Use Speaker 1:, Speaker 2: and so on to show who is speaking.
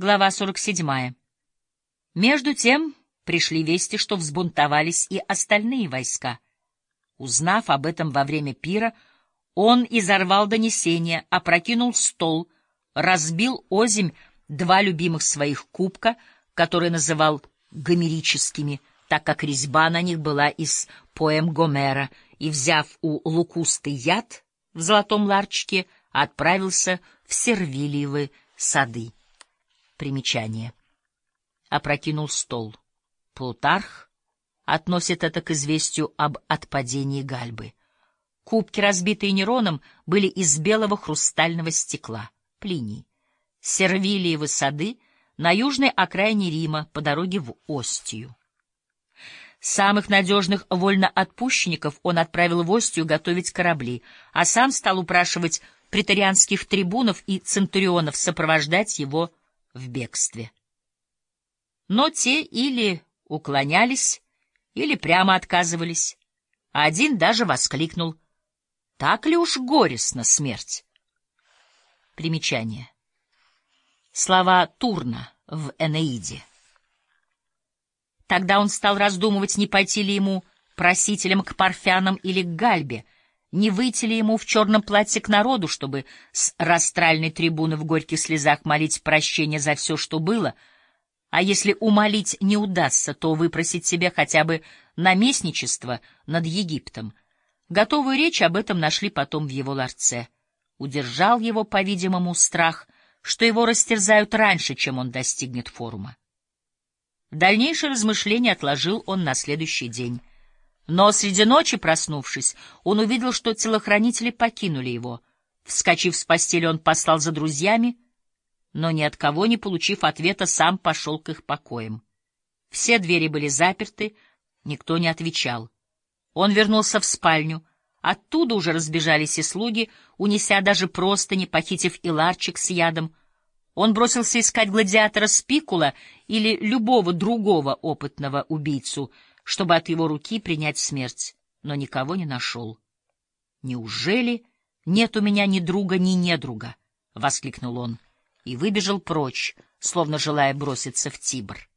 Speaker 1: Глава 47. Между тем пришли вести, что взбунтовались и остальные войска. Узнав об этом во время пира, он изорвал донесение, опрокинул стол, разбил озимь два любимых своих кубка, которые называл гомерическими, так как резьба на них была из поэм Гомера, и, взяв у лукусты яд в золотом ларчике, отправился в Сервилиевы сады. Примечание. Опрокинул стол. Плутарх относит это к известию об отпадении гальбы. Кубки, разбитые Нероном, были из белого хрустального стекла. Плиний. Сервилиевы сады на южной окраине Рима по дороге в Остию. Самых надежных вольноотпущенников он отправил в Остию готовить корабли, а сам стал упрашивать претарианских трибунов и центурионов сопровождать его в бегстве. Но те или уклонялись, или прямо отказывались, один даже воскликнул «Так ли уж горестна смерть?» Примечание. Слова Турна в Энеиде. Тогда он стал раздумывать, не пойти ли ему просителем к парфянам или к гальбе, не выйти ли ему в черном платье к народу, чтобы с растральной трибуны в горьких слезах молить прощения за все, что было, а если умолить не удастся, то выпросить себе хотя бы наместничество над Египтом. Готовую речь об этом нашли потом в его ларце. Удержал его, по-видимому, страх, что его растерзают раньше, чем он достигнет форума. Дальнейшее размышление отложил он на следующий день. Но среди ночи, проснувшись, он увидел, что телохранители покинули его. Вскочив с постели, он послал за друзьями, но ни от кого не получив ответа, сам пошел к их покоям. Все двери были заперты, никто не отвечал. Он вернулся в спальню. Оттуда уже разбежались и слуги, унеся даже просто, не похитив и ларчик с ядом. Он бросился искать гладиатора Спикула или любого другого опытного убийцу — чтобы от его руки принять смерть, но никого не нашел. «Неужели нет у меня ни друга, ни недруга?» — воскликнул он и выбежал прочь, словно желая броситься в Тибр.